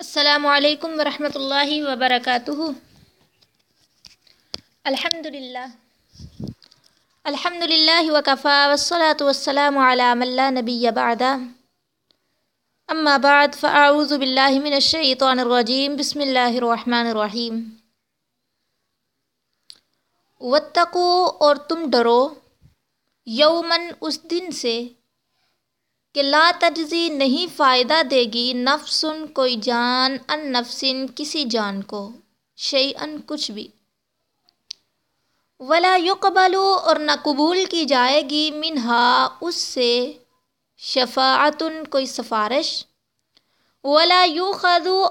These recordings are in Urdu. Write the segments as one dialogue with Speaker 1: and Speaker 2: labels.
Speaker 1: السلام علیکم ورحمۃ اللہ وبرکاتہ۔ الحمد للہ الحمد للہ وکفا وصلاۃ والسلام علی من لا نبی بعد۔ اما بعد، فاعوذ باللہ من الشیطان الرجیم، بسم اللہ الرحمن الرحیم۔ واتقو اور تم ڈرو یومن اس دن سے کہ لا تجزی نہیں فائدہ دے گی نفسن، کوئی جان، ان نفسن، کسی جان کو شعی ان کچھ بھی۔ ولا یقبلو اور نہ قبول کی جائے گی منہا، اس سے شفاعتن، کوئی سفارش۔ ولا یو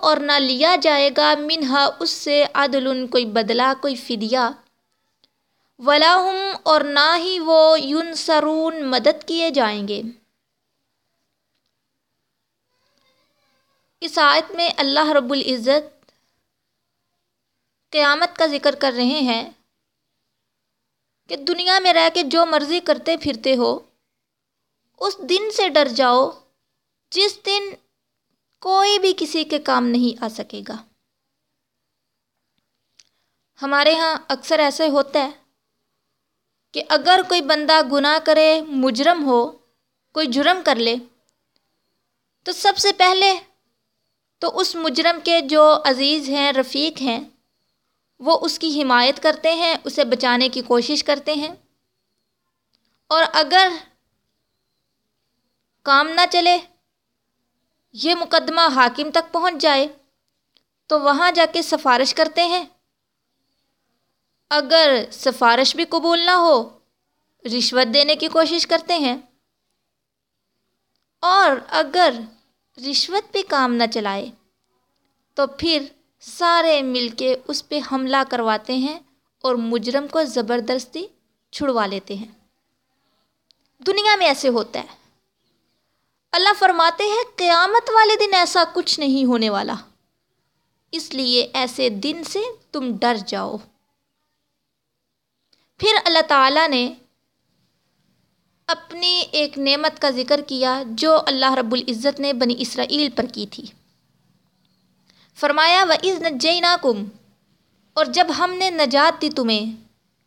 Speaker 1: اور نہ لیا جائے گا منہا، اس سے عدل کوئی بدلہ، کوئی فدیہ۔ ولا ہم، اور نہ ہی وہ یون سرون مدد کیے جائیں گے۔ اس آیت میں اللہ رب العزت قیامت کا ذکر کر رہے ہیں کہ دنیا میں رہ کے جو مرضی کرتے پھرتے ہو، اس دن سے ڈر جاؤ جس دن کوئی بھی کسی کے کام نہیں آ سکے گا۔ ہمارے ہاں اکثر ایسے ہوتا ہے کہ اگر کوئی بندہ گناہ کرے، مجرم ہو، کوئی جرم کر لے، تو سب سے پہلے تو اس مجرم کے جو عزیز ہیں، رفیق ہیں، وہ اس کی حمایت کرتے ہیں، اسے بچانے کی کوشش کرتے ہیں۔ اور اگر کام نہ چلے، یہ مقدمہ حاکم تک پہنچ جائے، تو وہاں جا کے سفارش کرتے ہیں۔ اگر سفارش بھی قبول نہ ہو، رشوت دینے کی کوشش کرتے ہیں۔ اور اگر رشوت بھی کام نہ چلائے۔ تو پھر سارے مل کے اس پہ حملہ کرواتے ہیں اور مجرم کو زبردستی چھڑوا لیتے ہیں۔ دنیا میں ایسے ہوتا ہے۔ اللہ فرماتے ہیں، قیامت والے دن ایسا کچھ نہیں ہونے والا۔ اس لیے ایسے دن سے تم ڈر جاؤ۔ پھر اللہ تعالیٰ نے اپنی ایک نعمت کا ذکر کیا جو اللہ رب العزت نے بنی اسرائیل پر کی تھی۔ فرمایا و عز نجینا کم اور جب ہم نے نجات دی تمہیں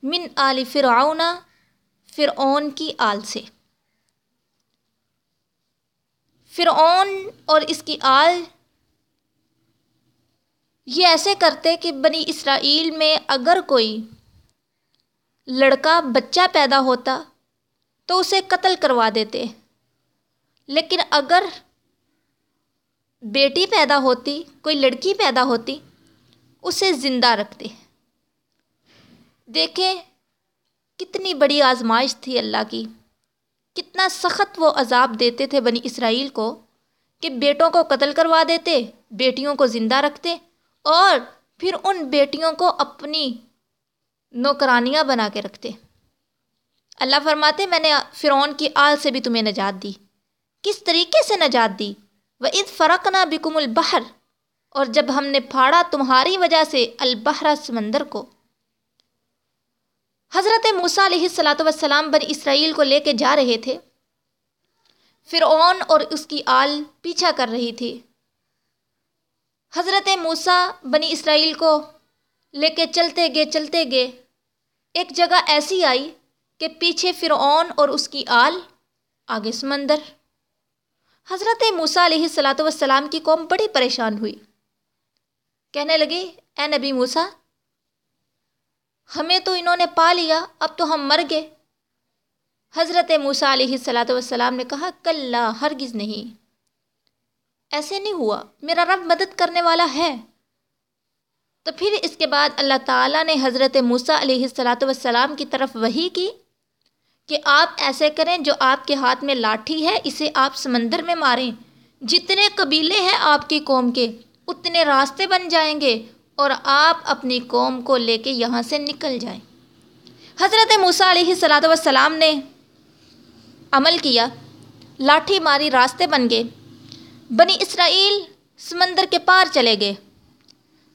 Speaker 1: من آل فرعون فرعون کی آل سے۔ فرعون اور اس کی آل یہ ایسے کرتے کہ بنی اسرائیل میں اگر کوئی لڑکا بچہ پیدا ہوتا تو اسے قتل کروا دیتے۔ لیکن اگر بیٹی پیدا ہوتی، کوئی لڑکی پیدا ہوتی، اسے زندہ رکھتے۔ دیکھیں کتنی بڑی آزمائش تھی اللہ کی۔ کتنا سخت وہ عذاب دیتے تھے بنی اسرائیل کو کہ بیٹوں کو قتل کروا دیتے، بیٹیوں کو زندہ رکھتے اور پھر ان بیٹیوں کو اپنی نوکرانیاں بنا کے رکھتے۔ اللہ فرماتے میں نے فرعون کی آل سے بھی تمہیں نجات دی۔ کس طریقے سے نجات دی؟ و عید فرق نہ بکم البحر، اور جب ہم نے پھاڑا تمہاری وجہ سے البحر سمندر کو۔ حضرت موسیٰ علیہ السلاۃ وسلام بن اسرائیل کو لے کے جا رہے تھے۔ فرعون اور اس کی آل پیچھا کر رہی تھی۔ حضرت موسیٰ بنی اسرائیل کو لے کے چلتے گئے چلتے گئے۔ ایک جگہ ایسی آئی کہ پیچھے فرعون اور اس کی آل آگے سمندر۔ حضرت موسیٰ علیہ السلاۃ والسلام کی قوم بڑی پریشان ہوئی۔ کہنے لگی اے نبی موسیٰ، ہمیں تو انہوں نے پا لیا، اب تو ہم مر گئے۔ حضرت موسیٰ علیہ السلاۃ والسلام نے کہا کل ہرگز نہیں۔ ایسے نہیں ہوا، میرا رب مدد کرنے والا ہے۔ تو پھر اس کے بعد اللہ تعالیٰ نے حضرت موسیٰ علیہ السلاۃ والسلام کی طرف وہی کی۔ کہ آپ ایسے کریں جو آپ کے ہاتھ میں لاٹھی ہے، اسے آپ سمندر میں ماریں۔ جتنے قبیلے ہیں آپ کی قوم کے، اتنے راستے بن جائیں گے اور آپ اپنی قوم کو لے کے یہاں سے نکل جائیں۔ حضرت موسیٰ علیہ صلاۃ والسلام نے عمل کیا، لاٹھی ماری راستے بن گئے۔ بنی اسرائیل سمندر کے پار چلے گئے۔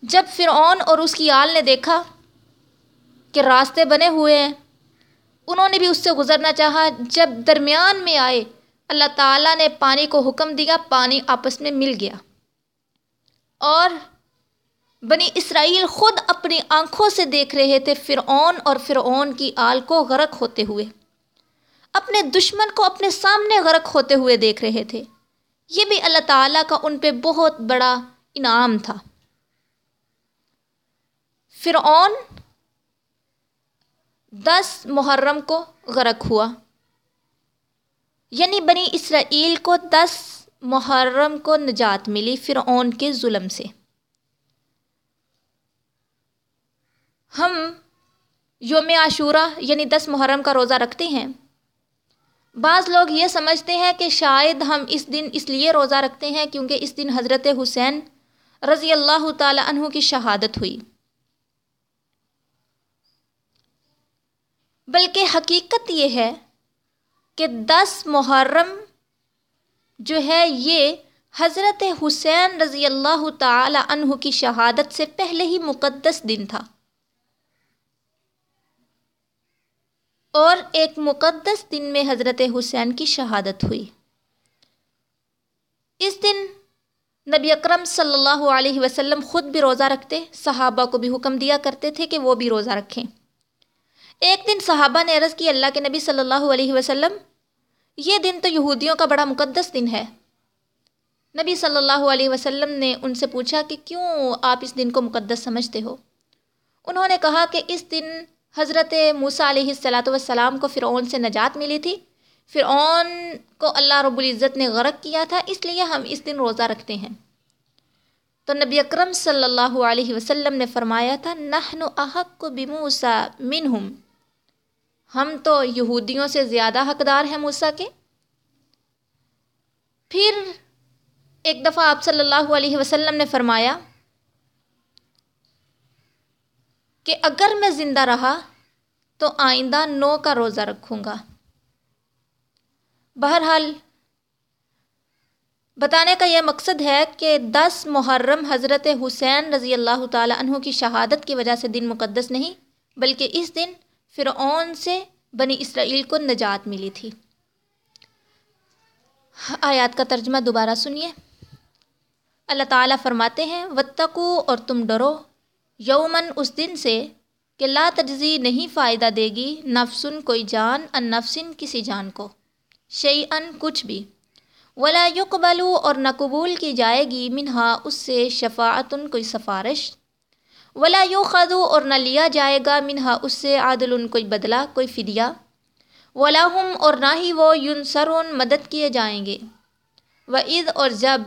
Speaker 1: جب فرعون اور اس کی آل نے دیکھا کہ راستے بنے ہوئے ہیں انہوں نے بھی اس سے گزرنا چاہا۔ جب درمیان میں آئے، اللہ تعالیٰ نے پانی کو حکم دیا، پانی آپس میں مل گیا۔ اور بنی اسرائیل خود اپنی آنکھوں سے دیکھ رہے تھے، فرعون اور فرعون کی آل کو غرق ہوتے ہوئے۔ اپنے دشمن کو اپنے سامنے غرق ہوتے ہوئے دیکھ رہے تھے۔ یہ بھی اللہ تعالیٰ کا ان پہ بہت بڑا انعام تھا۔ فرعون دس محرم کو غرق ہوا۔ یعنی بنی اسرائیل کو دس محرم کو نجات ملی فرعون کے ظلم سے۔ ہم یوم عاشورہ یعنی دس محرم کا روزہ رکھتے ہیں۔ بعض لوگ یہ سمجھتے ہیں کہ شاید ہم اس دن اس لیے روزہ رکھتے ہیں کیونکہ اس دن حضرت حسین رضی اللہ تعالی عنہ کی شہادت ہوئی۔ بلکہ حقیقت یہ ہے کہ دس محرم جو ہے یہ حضرت حسین رضی اللہ تعالی عنہ کی شہادت سے پہلے ہی مقدس دن تھا۔ اور ایک مقدس دن میں حضرت حسین کی شہادت ہوئی۔ اس دن نبی اکرم صلی اللہ علیہ وسلم خود بھی روزہ رکھتے، صحابہ کو بھی حکم دیا کرتے تھے کہ وہ بھی روزہ رکھیں۔ ایک دن صحابہ نے عرض کی اللہ کے نبی صلی اللہ علیہ وسلم، یہ دن تو یہودیوں کا بڑا مقدس دن ہے۔ نبی صلی اللہ علیہ وسلم نے ان سے پوچھا کہ کیوں آپ اس دن کو مقدس سمجھتے ہو؟ انہوں نے کہا کہ اس دن حضرت موسیٰ علیہ السلاۃ والسلام کو فرعون سے نجات ملی تھی۔ فرعون کو اللہ رب العزت نے غرق کیا تھا، اس لیے ہم اس دن روزہ رکھتے ہیں۔ تو نبی اکرم صلی اللہ علیہ وسلم نے فرمایا تھا، نحن احق کو بموسا منہم۔ ہم تو یہودیوں سے زیادہ حقدار ہیں موسیٰ کے۔ پھر ایک دفعہ آپ صلی اللہ علیہ وسلم نے فرمایا کہ اگر میں زندہ رہا تو آئندہ نو کا روزہ رکھوں گا۔ بہرحال بتانے کا یہ مقصد ہے کہ دس محرم حضرت حسین رضی اللہ تعالیٰ عنہ کی شہادت کی وجہ سے دن مقدس نہیں، بلکہ اس دن فرعون سے بنی اسرائیل کو نجات ملی تھی۔ آیات کا ترجمہ دوبارہ سنیے۔ اللہ تعالیٰ فرماتے ہیں وتقو اور تم ڈرو۔ یومن اس دن سے کہ لا تجزی نہیں فائدہ دے گی نفسن کوئی جان، ان نفسن کسی جان کو۔ شعی ان کچھ بھی۔ ولا یقبلو اور نہ قبول کی جائے گی منہا، اس سے شفاعتن کوئی سفارش۔ ولا یو خدو اور نہ لیا جائے گا منہا اس سے عادل کوئی بدلہ، کوئی فدیہ۔ ولا ہم اور نہ ہی وہ یون سرون مدد کیے جائیں گے۔ و عید اور جب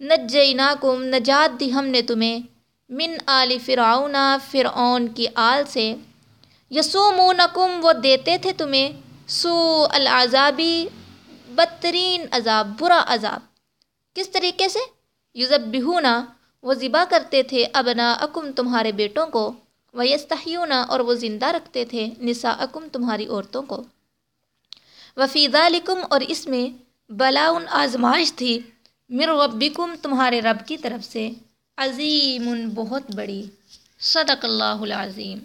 Speaker 1: نجینا کم نجات دی ہم نے تمہیں من آل فرعون فرعون کی آل سے۔ یسومونکم وہ دیتے تھے تمہیں سو العذابی بدترین عذاب، برا عذاب۔ کس طریقے سے؟ یوزب وہ ذبح کرتے تھے ابنا اکم تمہارے بیٹوں کو وہ اور وہ زندہ رکھتے تھے نسا اکم تمہاری عورتوں کو۔ وفیدہ لکم اور اس میں بلاؤن آزمائش تھی۔ مر ربکم تمہارے رب کی طرف سے۔ عظیم، بہت بڑی۔ صدق اللہ العظیم۔